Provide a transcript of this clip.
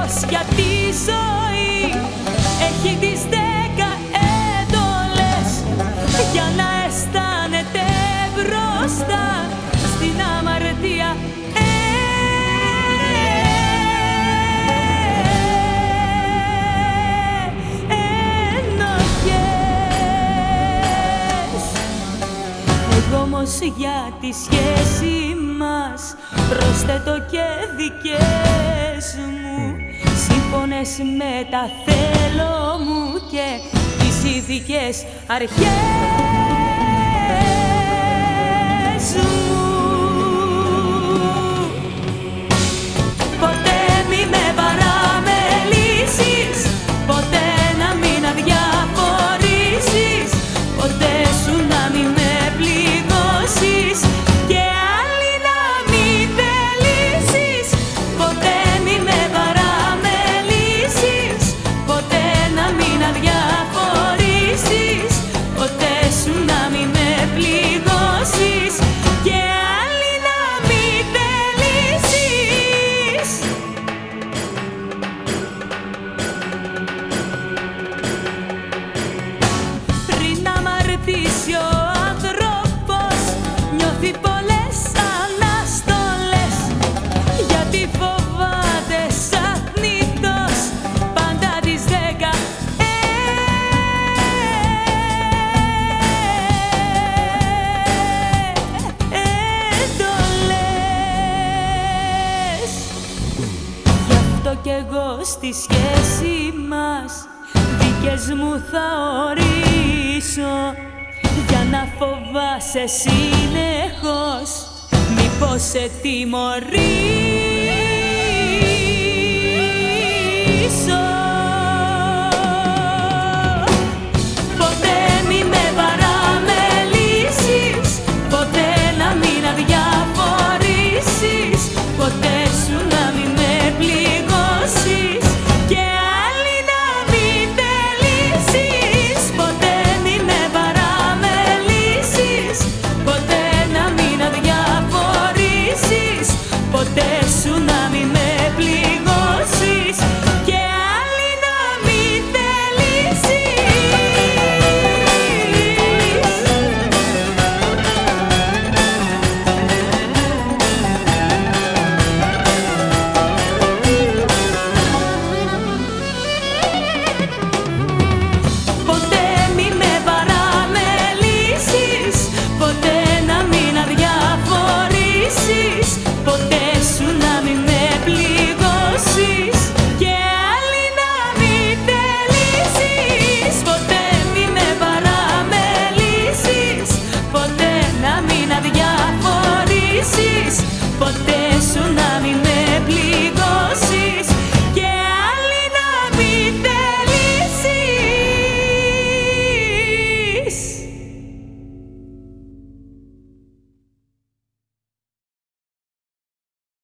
πως για τη ζωή έχει τις δέκα έντολες. Για να αισθάνεται μπροστά στην αμαρτία. Εγώ όμως για τη σχέση μας προσθέτω και δικές μου Σύμφωνες με τα θέλω μου και τις ειδικές αρχές εγώ στη σχέση μας. Δικέ μου θα ορίσω Για να φοβάσαι συνεχώς. Μήπως σε τιμωρήσω. Ποτέ να μην αδιαφορήσεις. Ποτέ σου